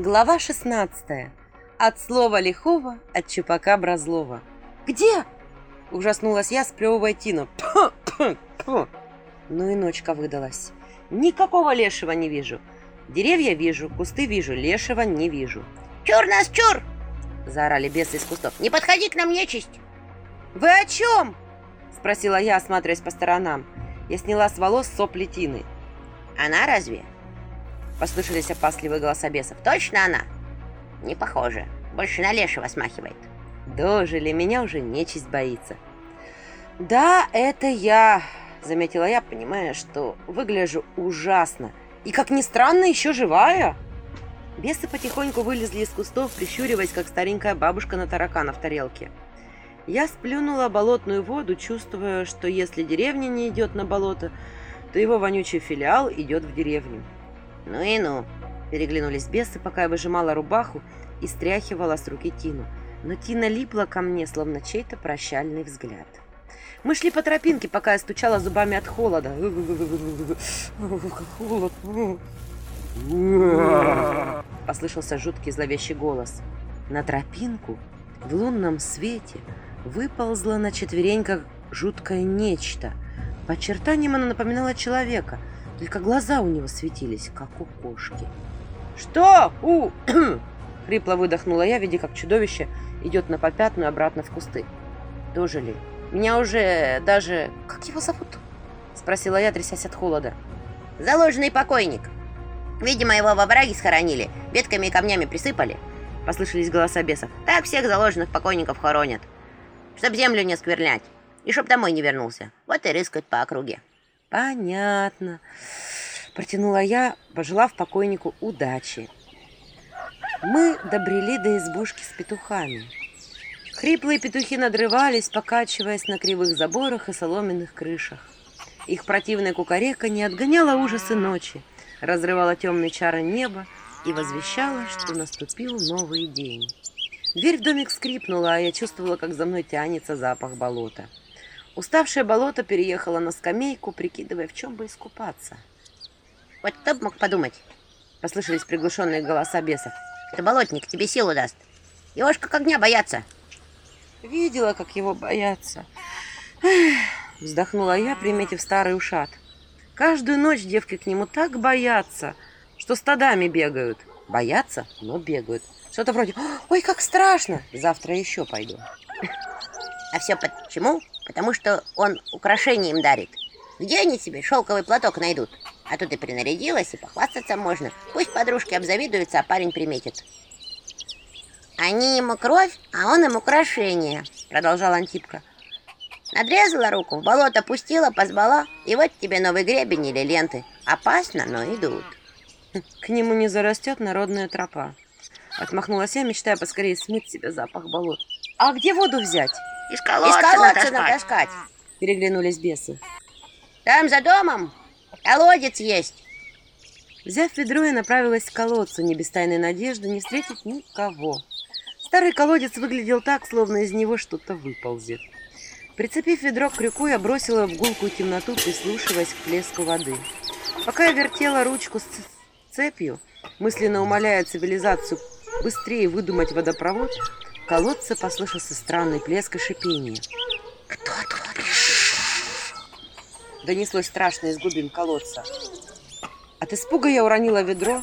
Глава 16. От слова лихого, от чупака Бразлова. «Где?» – ужаснулась я, сплевывая Тину. Тьфу, тьфу, тьфу. Ну и ночка выдалась. Никакого лешего не вижу. Деревья вижу, кусты вижу, лешего не вижу. «Чур нас, чур!» – заорали бесы из кустов. «Не подходи к нам, нечисть!» «Вы о чем?» – спросила я, осматриваясь по сторонам. Я сняла с волос сопли Тины. «Она разве?» Послышались опасливые голоса бесов. «Точно она?» «Не похоже. Больше на лешего смахивает». Дожили, меня уже нечисть боится. «Да, это я», — заметила я, понимая, что выгляжу ужасно. И, как ни странно, еще живая. Бесы потихоньку вылезли из кустов, прищуриваясь, как старенькая бабушка на таракана в тарелке. Я сплюнула болотную воду, чувствуя, что если деревня не идет на болото, то его вонючий филиал идет в деревню. «Ну и ну!» Переглянулись бесы, пока я выжимала рубаху и стряхивала с руки Тину. Но Тина липла ко мне, словно чей-то прощальный взгляд. Мы шли по тропинке, пока я стучала зубами от холода. Холод. Послышался жуткий зловещий голос. На тропинку в лунном свете выползло на четвереньках жуткое нечто. По очертаниям оно напоминало человека, только глаза у него светились, как у кошки. «Что? У!» Хрипло выдохнула я, видя, как чудовище идет на попятную обратно в кусты. Дожили. Меня уже даже... Как его зовут? Спросила я, трясясь от холода. Заложенный покойник. Видимо, его во враге схоронили, ветками и камнями присыпали. Послышались голоса бесов. Так всех заложенных покойников хоронят. Чтоб землю не скверлять. И чтоб домой не вернулся. Вот и рыскают по округе. Понятно. Протянула я, пожелав покойнику удачи. Мы добрели до избушки с петухами. Хриплые петухи надрывались, покачиваясь на кривых заборах и соломенных крышах. Их противное кукарека не отгоняло ужасы ночи, разрывало темные чары неба и возвещало, что наступил новый день. Дверь в домик скрипнула, а я чувствовала, как за мной тянется запах болота. Уставшее болото переехало на скамейку, прикидывая, в чем бы искупаться. «Вот кто бы мог подумать?» — послышались приглушенные голоса бесов. Это болотник тебе силу даст. Его ж как огня боятся. Видела, как его боятся. Эх, вздохнула я, приметив старый ушат. Каждую ночь девки к нему так боятся, что стадами бегают. Боятся, но бегают. Что-то вроде «Ой, как страшно! Завтра еще пойду». А все почему? Потому что он украшения им дарит. Где они себе шелковый платок найдут? А тут и принарядилась, и похвастаться можно. Пусть подружки обзавидуются, а парень приметит. Они ему кровь, а он им украшение, продолжала Антипка. Надрезала руку, в болото пустила, позвала, и вот тебе новый гребень или ленты. Опасно, но идут. К нему не зарастет народная тропа. Отмахнулась я, мечтая поскорее смыть себе запах болот. А где воду взять? Из колодца, Из колодца натаскать. Переглянулись бесы. Там за домом колодец есть. Взяв ведро, я направилась к колодцу, не без тайной надежды не встретить никого. Старый колодец выглядел так, словно из него что-то выползет. Прицепив ведро к крюку, я бросила в гулкую темноту, прислушиваясь к плеску воды. Пока я вертела ручку с цепью, мысленно умоляя цивилизацию быстрее выдумать водопровод, колодце послышался странный плеск и шипение. «Кто тут?» донеслось страшно из глубин колодца. От испуга я уронила ведро,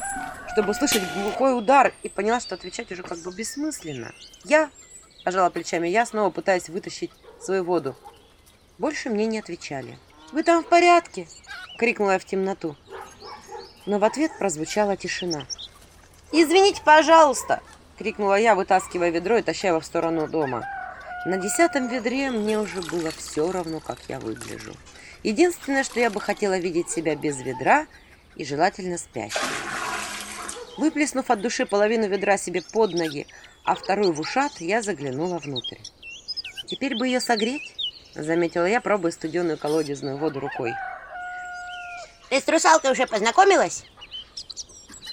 чтобы услышать глухой удар, и поняла, что отвечать уже как бы бессмысленно. Я, пожала плечами я, снова пытаясь вытащить свою воду. Больше мне не отвечали. «Вы там в порядке?» — крикнула я в темноту. Но в ответ прозвучала тишина. «Извините, пожалуйста!» — крикнула я, вытаскивая ведро и таща его в сторону дома. На десятом ведре мне уже было все равно, как я выгляжу. Единственное, что я бы хотела видеть себя без ведра и желательно спящей. Выплеснув от души половину ведра себе под ноги, а вторую в ушат, я заглянула внутрь. «Теперь бы ее согреть», — заметила я, пробуя студеную колодезную воду рукой. «Ты с русалкой уже познакомилась?»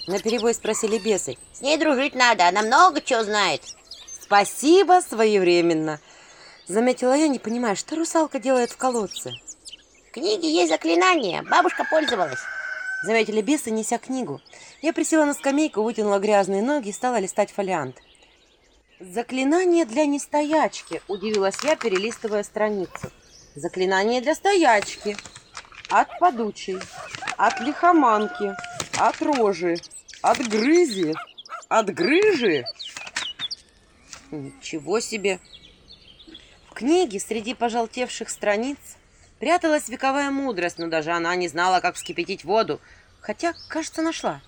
На перебой спросили бесы. «С ней дружить надо, она много чего знает». «Спасибо своевременно», — заметила я, не понимая, что русалка делает в колодце книге есть заклинание. Бабушка пользовалась. Заметили бесы, неся книгу. Я присела на скамейку, вытянула грязные ноги и стала листать фолиант. Заклинание для нестоячки, удивилась я, перелистывая страницу. Заклинание для стоячки. От подучей, от лихоманки, от рожи, от грызи, от грыжи. Ничего себе! В книге среди пожелтевших страниц пряталась вековая мудрость, но даже она не знала, как вскипятить воду. Хотя, кажется, нашла.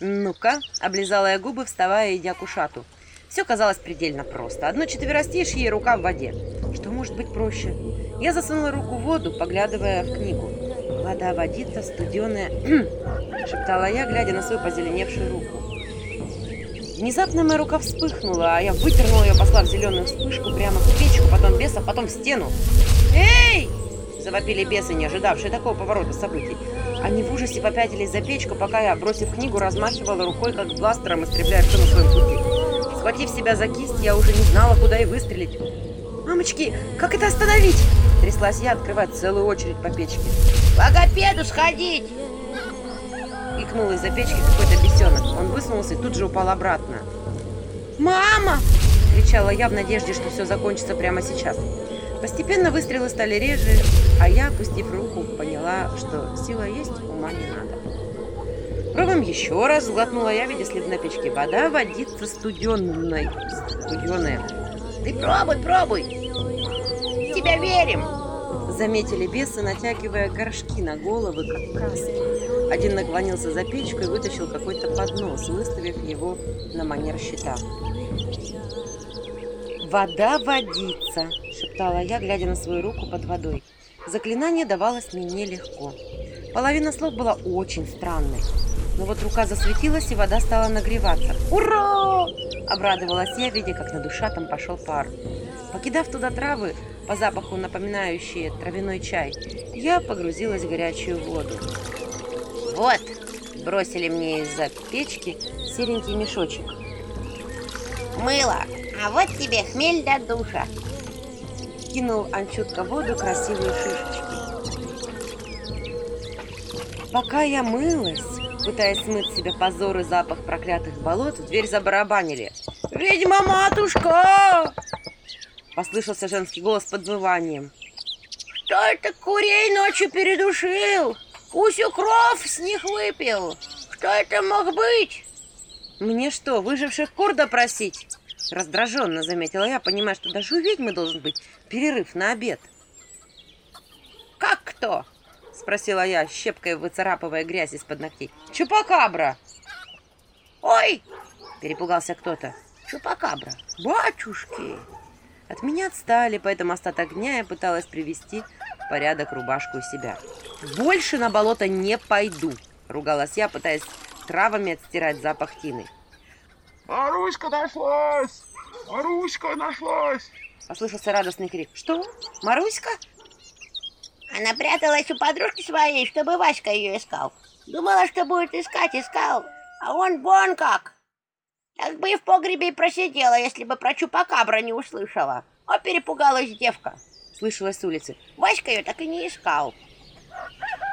Ну-ка, облизала я губы, вставая и идя к ушату. Все казалось предельно просто. Одно четверостишье и рука в воде. Что может быть проще? Я засунула руку в воду, поглядывая в книгу. Вода водица студеная, шептала я, глядя на свою позеленевшую руку. Внезапно моя рука вспыхнула, а я вытернула ее, послав зеленую вспышку прямо в печку, потом бесов, потом в стену. «Эй!» – завопили бесы, не ожидавшие такого поворота событий. Они в ужасе попятились за печку, пока я, бросив книгу, размахивала рукой, как бластером, истребляя все на своем пути. Схватив себя за кисть, я уже не знала, куда и выстрелить. «Мамочки, как это остановить?» Тряслась я, открывая целую очередь по печке. Логопеду сходить! Икнул из-за печки какой-то бесенок. Он высунулся и тут же упал обратно. «Мама!» – кричала я в надежде, что все закончится прямо сейчас. Постепенно выстрелы стали реже, а я, опустив руку, поняла, что сила есть, ума не надо. Пробуем еще раз, глотнула я, видя след на печке. Вода водится студенной. Студеная. Ты пробуй, пробуй! Тебя верим! Заметили бесы, натягивая горшки на головы, как каски. Один наклонился за печку и вытащил какой-то поднос, выставив его на манер щита. «Вода водится», — шептала я, глядя на свою руку под водой. Заклинание давалось мне нелегко. Половина слов была очень странной. Но вот рука засветилась, и вода стала нагреваться. «Ура!» – обрадовалась я, видя, как над ушатом пошел пар. Покидав туда травы, по запаху напоминающие травяной чай, я погрузилась в горячую воду. Вот, Бросили мне из-за печки серенький мешочек. мыло, а вот тебе хмель для душа. Кинул Анчутка в воду красивые шишечки. Пока я мылась, пытаясь смыть с себя позор и запах проклятых болот, в дверь забарабанили. «Ведьма-матушка!» Послышался женский голос с подвыванием. Кто это курей ночью передушил? Усю кров с них выпил. Кто это мог быть? «Мне что, выживших кур допросить?» Раздраженно заметила я, понимая, что даже у ведьмы должен быть перерыв на обед. «Как кто?» — спросила я, щепкой выцарапывая грязь из-под ногтей. «Чупакабра!» Ой, Перепугался кто-то. чупакабра. «Батюшки!» От меня отстали, поэтому остаток дня я пыталась привести в порядок рубашку и себя. «Больше на болото не пойду!» — ругалась я, пытаясь травами отстирать запах тины. Маруська нашлась! Маруська нашлась! Послышался радостный крик. «Что? Маруська?» Она пряталась у подружки своей, чтобы Васька ее искал. Думала, что будет искать, искал. А он вон как. Так бы и в погребе и просидела, если бы про чупакабра не услышала. О, перепугалась девка. Слышалось с улицы. Васька ее так и не искал.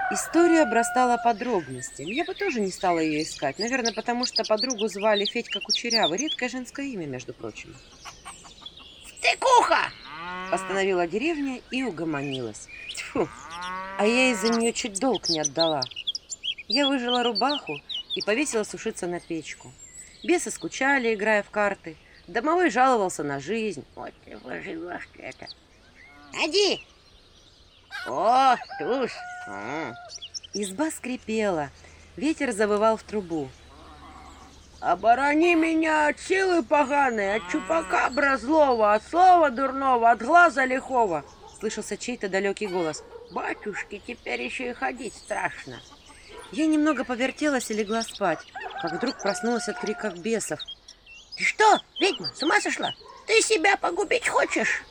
История обрастала подробностями. Я бы тоже не стала ее искать. Наверное, потому что подругу звали Федька Кучерявый. Редкое женское имя, между прочим. Тыкуха! Остановила деревня и угомонилась. Тьфу, а я из-за нее чуть долг не отдала. Я выжила рубаху и повесила сушиться на печку. Бесы скучали, играя в карты. Домовой жаловался на жизнь. Вот ты живешь это. Иди. О, туз. М. Изба скрипела. Ветер завывал в трубу. Оборони меня от силы поганой, от чупакабра злого, от слова дурного, от глаза лихого. Слышался чей-то далекий голос. Батюшки, теперь еще и ходить страшно. Я немного повертелась и легла спать, как вдруг проснулась от криков бесов. Ты что, ведьма, с ума сошла? Ты себя погубить хочешь?